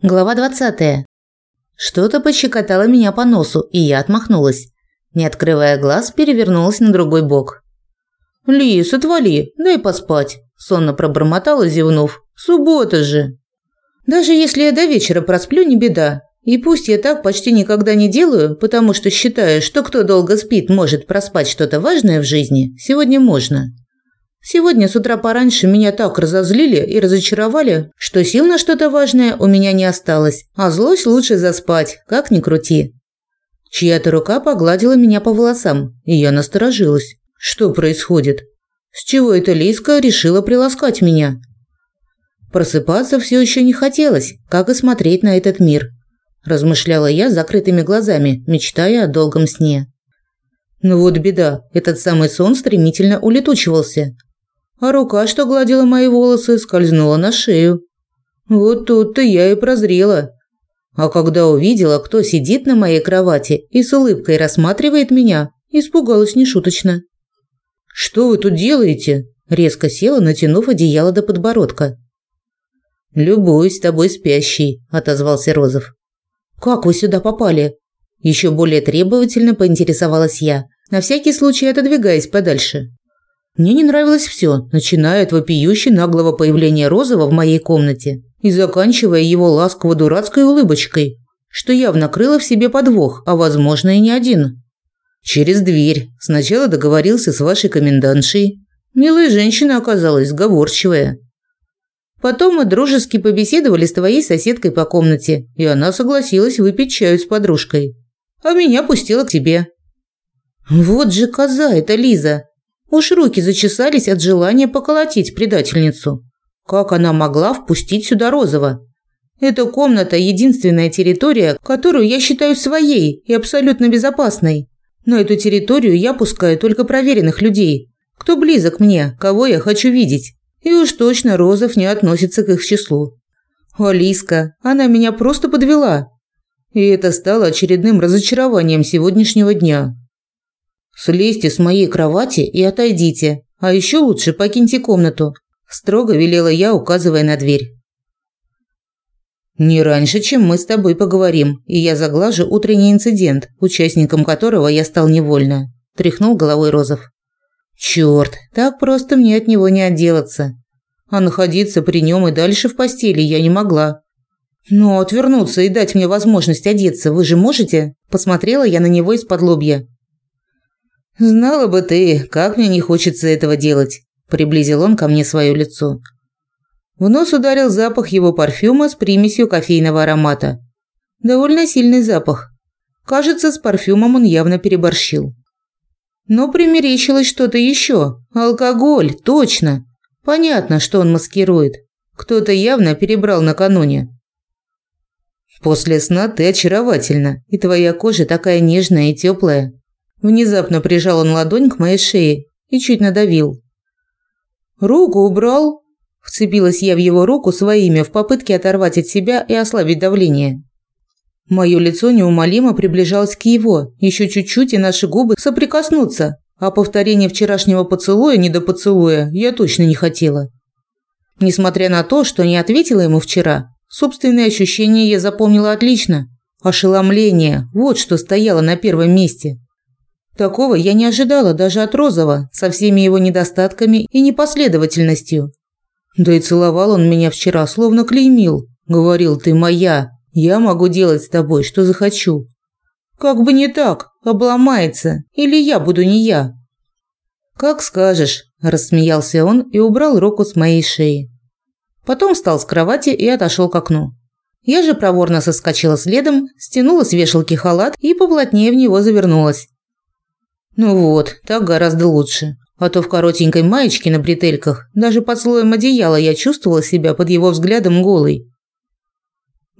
Глава 20. Что-то пощекотало меня по носу, и я отмахнулась. Не открывая глаз, перевернулась на другой бок. «Лис, отвали, дай поспать», – сонно пробормотала, зевнув. «Суббота же». «Даже если я до вечера просплю, не беда. И пусть я так почти никогда не делаю, потому что считаю, что кто долго спит, может проспать что-то важное в жизни, сегодня можно. Сегодня с утра пораньше меня так разозлили и разочаровали, что сил на что-то важное у меня не осталось, а злость лучше заспать, как ни крути. Чья-то рука погладила меня по волосам, и я насторожилась. Что происходит? С чего эта Лиска решила приласкать меня? Просыпаться все еще не хотелось, как и смотреть на этот мир. Размышляла я закрытыми глазами, мечтая о долгом сне. Но вот беда, этот самый сон стремительно улетучивался – а рука, что гладила мои волосы, скользнула на шею. Вот тут-то я и прозрела. А когда увидела, кто сидит на моей кровати и с улыбкой рассматривает меня, испугалась нешуточно. «Что вы тут делаете?» – резко села, натянув одеяло до подбородка. «Любуюсь тобой спящий», – отозвался Розов. «Как вы сюда попали?» Еще более требовательно поинтересовалась я, на всякий случай отодвигаясь подальше. Мне не нравилось все, начиная от вопиющей наглого появления Розова в моей комнате и заканчивая его ласково-дурацкой улыбочкой, что явно крыло в себе подвох, а возможно и не один. Через дверь. Сначала договорился с вашей комендантшей. Милая женщина оказалась, сговорчивая. Потом мы дружески побеседовали с твоей соседкой по комнате, и она согласилась выпить чаю с подружкой. А меня пустила к тебе. Вот же коза эта Лиза. Уж руки зачесались от желания поколотить предательницу. Как она могла впустить сюда Розова? Эта комната – единственная территория, которую я считаю своей и абсолютно безопасной. На эту территорию я пускаю только проверенных людей, кто близок мне, кого я хочу видеть. И уж точно Розов не относится к их числу. Алиска, она меня просто подвела. И это стало очередным разочарованием сегодняшнего дня. «Слезьте с моей кровати и отойдите, а еще лучше покиньте комнату», – строго велела я, указывая на дверь. «Не раньше, чем мы с тобой поговорим, и я заглажу утренний инцидент, участником которого я стал невольно», – тряхнул головой Розов. «Чёрт, так просто мне от него не отделаться. А находиться при нем и дальше в постели я не могла. Но отвернуться и дать мне возможность одеться вы же можете?» – посмотрела я на него из-под лобья. «Знала бы ты, как мне не хочется этого делать», – приблизил он ко мне свое лицо. В нос ударил запах его парфюма с примесью кофейного аромата. Довольно сильный запах. Кажется, с парфюмом он явно переборщил. Но примерещилось что-то еще. Алкоголь, точно. Понятно, что он маскирует. Кто-то явно перебрал накануне. После сна ты очаровательна, и твоя кожа такая нежная и теплая. Внезапно прижал он ладонь к моей шее и чуть надавил. «Руку убрал!» Вцепилась я в его руку своими в попытке оторвать от себя и ослабить давление. Мое лицо неумолимо приближалось к его, еще чуть-чуть и наши губы соприкоснутся, а повторение вчерашнего поцелуя не до поцелуя я точно не хотела. Несмотря на то, что не ответила ему вчера, собственные ощущения я запомнила отлично. Ошеломление – вот что стояло на первом месте. Такого я не ожидала даже от Розова, со всеми его недостатками и непоследовательностью. Да и целовал он меня вчера, словно клеймил. Говорил, ты моя, я могу делать с тобой, что захочу. Как бы не так, обломается, или я буду не я. Как скажешь, рассмеялся он и убрал руку с моей шеи. Потом встал с кровати и отошел к окну. Я же проворно соскочила следом, стянула с вешалки халат и поплотнее в него завернулась. Ну вот, так гораздо лучше. А то в коротенькой маечке на бретельках, даже под слоем одеяла я чувствовала себя под его взглядом голой.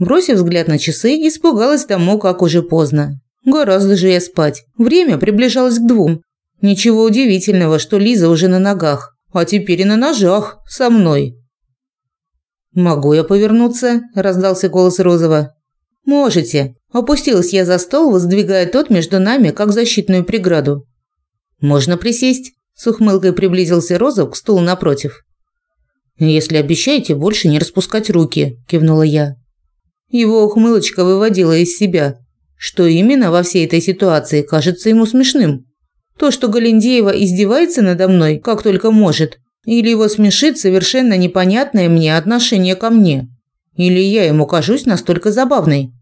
Бросив взгляд на часы, испугалась тому, как уже поздно. Гораздо же я спать. Время приближалось к двум. Ничего удивительного, что Лиза уже на ногах, а теперь и на ножах со мной. «Могу я повернуться?» – раздался голос Розова. «Можете». Опустилась я за стол, воздвигая тот между нами, как защитную преграду. «Можно присесть?» – с ухмылкой приблизился Розов к стулу напротив. «Если обещаете больше не распускать руки», – кивнула я. Его ухмылочка выводила из себя. Что именно во всей этой ситуации кажется ему смешным? То, что Галендеева издевается надо мной, как только может, или его смешит совершенно непонятное мне отношение ко мне? Или я ему кажусь настолько забавной?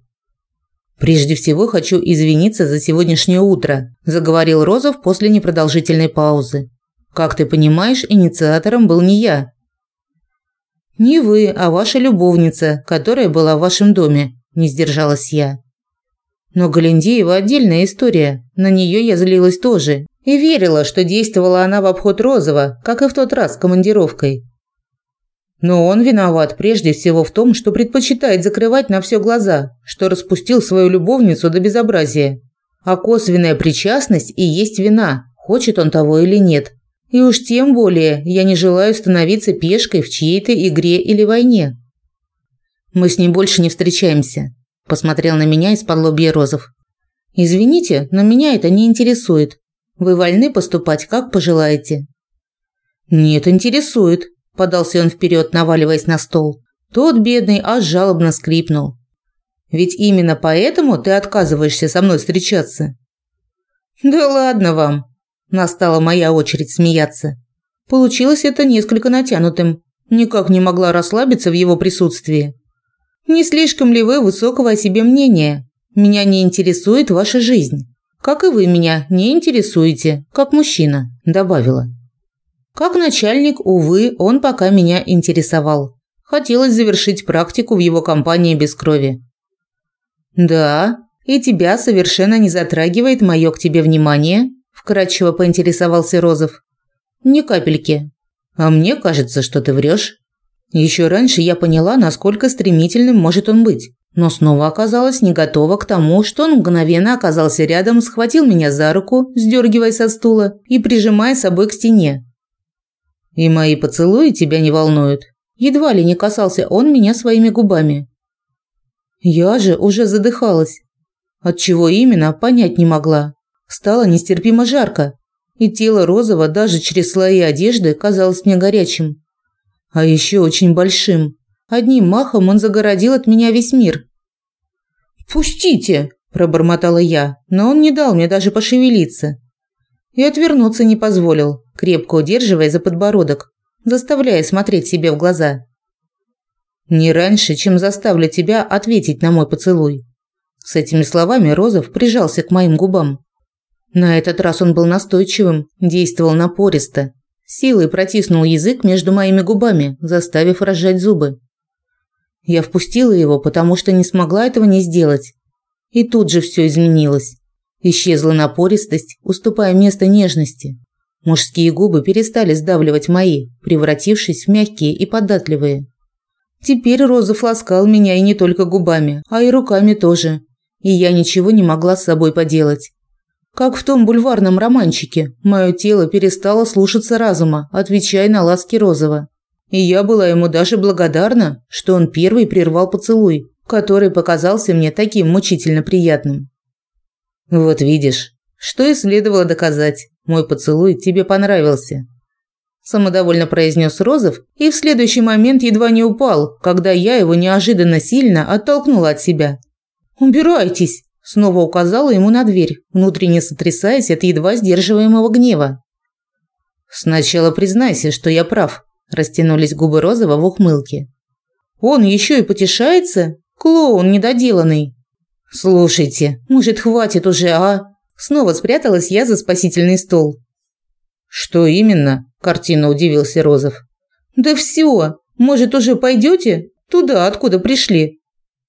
Прежде всего хочу извиниться за сегодняшнее утро, заговорил Розов после непродолжительной паузы. Как ты понимаешь, инициатором был не я. Не вы, а ваша любовница, которая была в вашем доме, не сдержалась я. Но Галендеева отдельная история. На нее я злилась тоже и верила, что действовала она в обход Розова, как и в тот раз с командировкой. Но он виноват прежде всего в том, что предпочитает закрывать на все глаза, что распустил свою любовницу до безобразия. А косвенная причастность и есть вина, хочет он того или нет. И уж тем более я не желаю становиться пешкой в чьей-то игре или войне. Мы с ним больше не встречаемся, посмотрел на меня из-под лобья Розов. Извините, но меня это не интересует. Вы вольны поступать как пожелаете. Нет, интересует, подался он вперед, наваливаясь на стол. Тот бедный аж жалобно скрипнул. Ведь именно поэтому ты отказываешься со мной встречаться. Да ладно вам, Настала моя очередь смеяться. Получилось это несколько натянутым. Никак не могла расслабиться в его присутствии. Не слишком ли вы высокого о себе мнения? Меня не интересует ваша жизнь. Как и вы меня не интересуете, как мужчина, добавила. Как начальник, увы, он пока меня интересовал. Хотелось завершить практику в его компании без крови. Да, и тебя совершенно не затрагивает мое к тебе внимание вкратчиво поинтересовался Розов. Ни капельки. А мне кажется, что ты врешь. Еще раньше я поняла, насколько стремительным может он быть, но снова оказалась не готова к тому, что он мгновенно оказался рядом, схватил меня за руку, сдергивая со стула и прижимая собой к стене. И мои поцелуи тебя не волнуют. Едва ли не касался он меня своими губами. Я же уже задыхалась. От чего именно, понять не могла. Стало нестерпимо жарко, и тело Розова даже через слои одежды казалось мне горячим. А еще очень большим. Одним махом он загородил от меня весь мир. «Пустите!» – пробормотала я, но он не дал мне даже пошевелиться. И отвернуться не позволил, крепко удерживая за подбородок, заставляя смотреть себе в глаза. «Не раньше, чем заставлю тебя ответить на мой поцелуй». С этими словами Розов прижался к моим губам. На этот раз он был настойчивым, действовал напористо. Силой протиснул язык между моими губами, заставив разжать зубы. Я впустила его, потому что не смогла этого не сделать. И тут же все изменилось. Исчезла напористость, уступая место нежности. Мужские губы перестали сдавливать мои, превратившись в мягкие и податливые. Теперь Розов ласкал меня и не только губами, а и руками тоже. И я ничего не могла с собой поделать. Как в том бульварном романчике, мое тело перестало слушаться разума, отвечая на ласки Розова. И я была ему даже благодарна, что он первый прервал поцелуй, который показался мне таким мучительно приятным. Вот видишь, что и следовало доказать. Мой поцелуй тебе понравился. Самодовольно произнес Розов и в следующий момент едва не упал, когда я его неожиданно сильно оттолкнула от себя. «Убирайтесь!» Снова указала ему на дверь, внутренне сотрясаясь от едва сдерживаемого гнева. «Сначала признайся, что я прав», – растянулись губы Розова в ухмылке. «Он еще и потешается? Клоун недоделанный!» «Слушайте, может, хватит уже, а?» Снова спряталась я за спасительный стол. «Что именно?» – картинно удивился Розов. «Да все. Может, уже пойдете? Туда, откуда пришли?»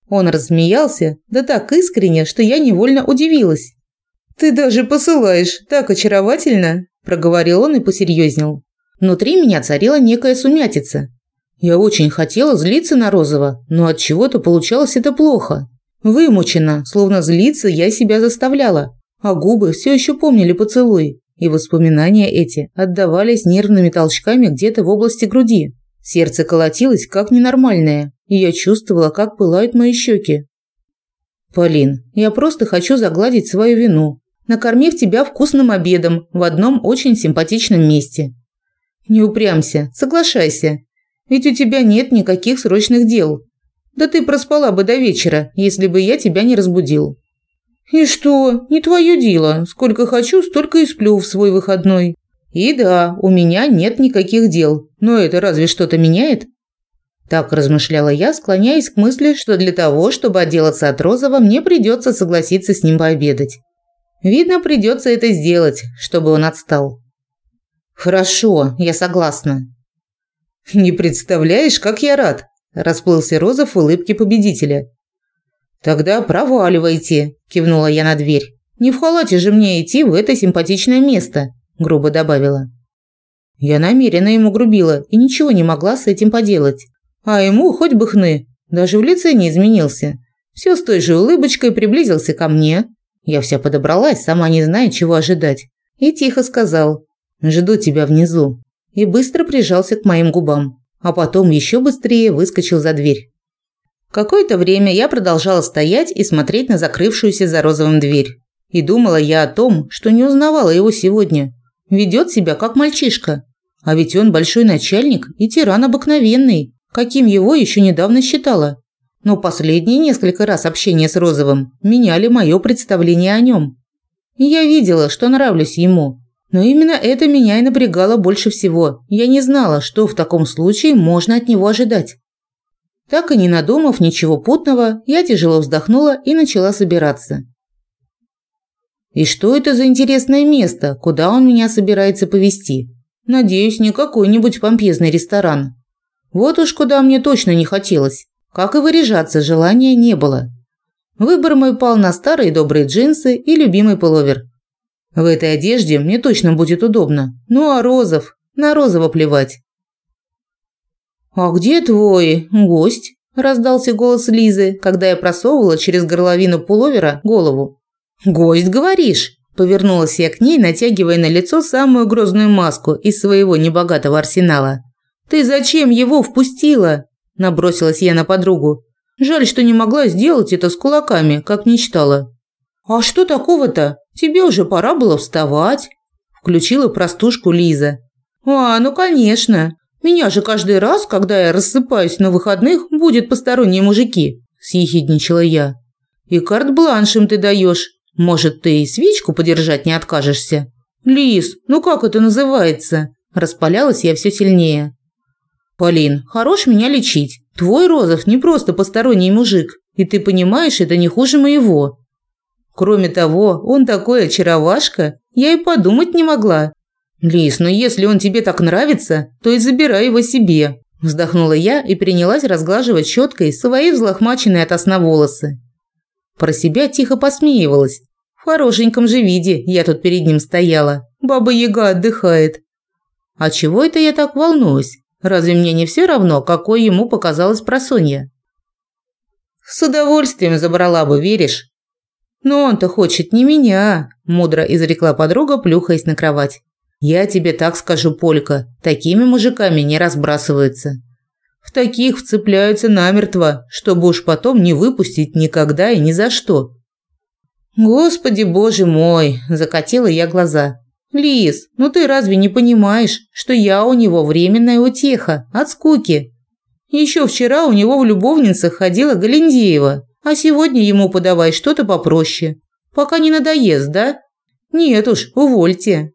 Он рассмеялся, да так искренне, что я невольно удивилась. «Ты даже посылаешь, так очаровательно!» – проговорил он и посерьезнел. Внутри меня царила некая сумятица. Я очень хотела злиться на Розова, но от чего-то получалось это плохо. Вымученно, словно злиться я себя заставляла, а губы все еще помнили поцелуй, и воспоминания эти отдавались нервными толчками где-то в области груди. Сердце колотилось как ненормальное, и я чувствовала, как пылают мои щеки. «Полин, я просто хочу загладить свою вину, накормив тебя вкусным обедом в одном очень симпатичном месте. Не упрямся, соглашайся, ведь у тебя нет никаких срочных дел. Да ты проспала бы до вечера, если бы я тебя не разбудил. И что? Не твое дело. Сколько хочу, столько и сплю в свой выходной. И да, у меня нет никаких дел. Но это разве что-то меняет? Так размышляла я, склоняясь к мысли, что для того, чтобы отделаться от Розова, мне придется согласиться с ним пообедать. Видно, придется это сделать, чтобы он отстал. Хорошо, я согласна. Не представляешь, как я рад, расплылся Розов в улыбке победителя. Тогда проваливайте, кивнула я на дверь. Не в халате же мне идти в это симпатичное место, грубо добавила. Я намеренно ему грубила и ничего не могла с этим поделать. А ему хоть бы хны, даже в лице не изменился. Все с той же улыбочкой приблизился ко мне. Я вся подобралась, сама не зная, чего ожидать. И тихо сказал «Жду тебя внизу». И быстро прижался к моим губам. А потом еще быстрее выскочил за дверь. Какое-то время я продолжала стоять и смотреть на закрывшуюся за розовым дверь. И думала я о том, что не узнавала его сегодня. Ведет себя как мальчишка. А ведь он большой начальник и тиран обыкновенный, каким его еще недавно считала. Но последние несколько раз общения с Розовым меняли мое представление о нем. И я видела, что нравлюсь ему. Но именно это меня и напрягало больше всего. Я не знала, что в таком случае можно от него ожидать. Так и не надумав ничего путного, я тяжело вздохнула и начала собираться. И что это за интересное место, куда он меня собирается повезти? Надеюсь, не какой-нибудь помпезный ресторан. Вот уж куда мне точно не хотелось. Как и выряжаться желания не было. Выбор мой пал на старые добрые джинсы и любимый пуловер. В этой одежде мне точно будет удобно. Ну а Розов? На Розова плевать. «А где твой гость?» – раздался голос Лизы, когда я просовывала через горловину пуловера голову. «Гость, говоришь?» – повернулась я к ней, натягивая на лицо самую грозную маску из своего небогатого арсенала. «Ты зачем его впустила?» – набросилась я на подругу. «Жаль, что не могла сделать это с кулаками, как мечтала». «А что такого-то? Тебе уже пора было вставать», – включила простушку Лиза. «А, ну конечно. Меня же каждый раз, когда я рассыпаюсь на выходных, будет посторонние мужики», – съехидничала я. «И карт-бланш им ты даешь. Может, ты и свечку подержать не откажешься?» «Лиз, ну как это называется?» Распалялась я все сильнее. «Полин, хорош меня лечить. Твой Розов не просто посторонний мужик, и ты понимаешь, это не хуже моего. Кроме того, он такой очаровашка, я и подумать не могла, «Лис, но если он тебе так нравится, то и забирай его себе», – вздохнула я и принялась разглаживать щеткой свои взлохмаченные от сна волосы. Про себя тихо посмеивалась. В хорошеньком же виде я тут перед ним стояла. Баба-яга отдыхает. А чего это я так волнуюсь? Разве мне не все равно, какой ему показалась просонья? С удовольствием забрала бы, веришь? Но он-то хочет не меня, мудро изрекла подруга, плюхаясь на кровать. Я тебе так скажу, Полька, такими мужиками не разбрасываются. В таких вцепляются намертво, чтобы уж потом не выпустить никогда и ни за что. Господи, боже мой, закатила я глаза. Лис, ну ты разве не понимаешь, что я у него временная утеха от скуки? Еще вчера у него в любовницах ходила Галендеева, а сегодня ему подавай что-то попроще. Пока не надоест, да? Нет уж, увольте.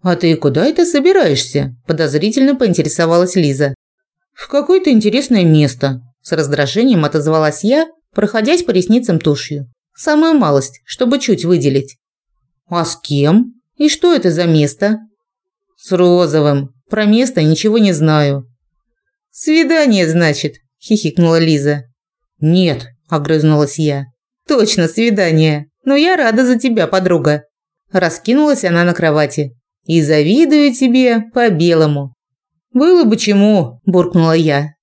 «А ты куда это собираешься?» – подозрительно поинтересовалась Лиза. «В какое-то интересное место», – с раздражением отозвалась я, проходясь по ресницам тушью. «Самую малость, чтобы чуть выделить». «А с кем? И что это за место?» «С Розовым. Про место ничего не знаю». «Свидание, значит?» – хихикнула Лиза. «Нет», – огрызнулась я. «Точно, свидание. Но я рада за тебя, подруга». Раскинулась она на кровати. И завидую тебе по-белому». «Было бы чему», – буркнула я.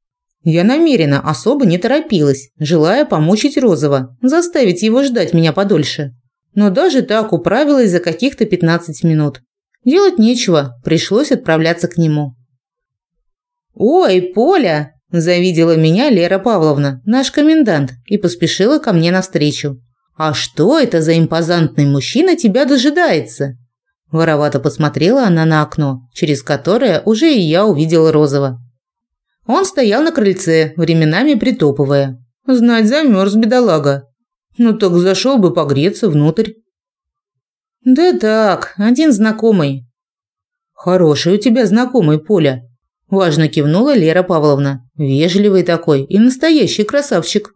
Я намеренно особо не торопилась, желая помучить Розова, заставить его ждать меня подольше. Но даже так управилась за каких-то 15 минут. Делать нечего, пришлось отправляться к нему. «Ой, Поля!» – завидела меня Лера Павловна, наш комендант, и поспешила ко мне навстречу. «А что это за импозантный мужчина тебя дожидается?» Воровато посмотрела она на окно, через которое уже и я увидела Розова. Он стоял на крыльце, временами притопывая. Знать замерз бедолага. Ну так зашел бы погреться внутрь. Да так, один знакомый. Хороший у тебя знакомый, Поля. Важно кивнула Лера Павловна. Вежливый такой и настоящий красавчик.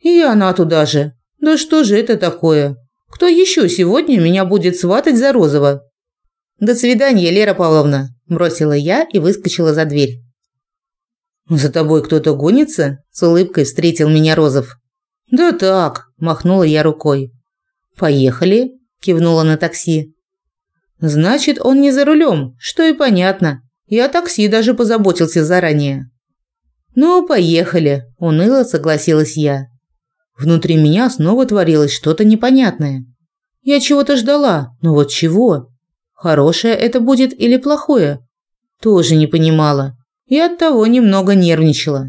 И она туда же. Да что же это такое? Кто еще сегодня меня будет сватать за Розова? До свидания, Лера Павловна, бросила я и выскочила за дверь. За тобой кто-то гонится? с улыбкой встретил меня Розов. Да так, махнула я рукой. Поехали, кивнула на такси. Значит, он не за рулем, что и понятно. Я такси даже позаботился заранее. Ну, поехали, уныло согласилась я. Внутри меня снова творилось что-то непонятное. Я чего-то ждала, но вот чего? Хорошее это будет или плохое? Тоже не понимала. И оттого немного нервничала.